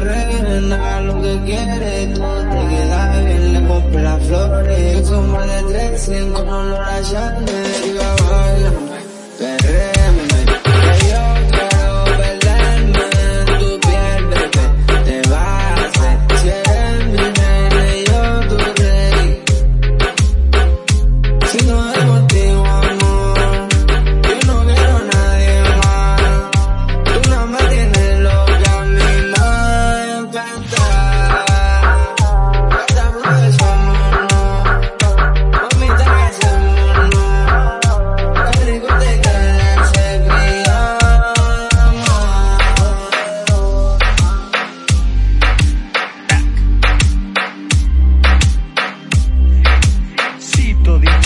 la lo que quieres tú te quedas bien, le compré las flores, son más de tres, con olor a Chanel, y baila, perrea.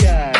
Yeah.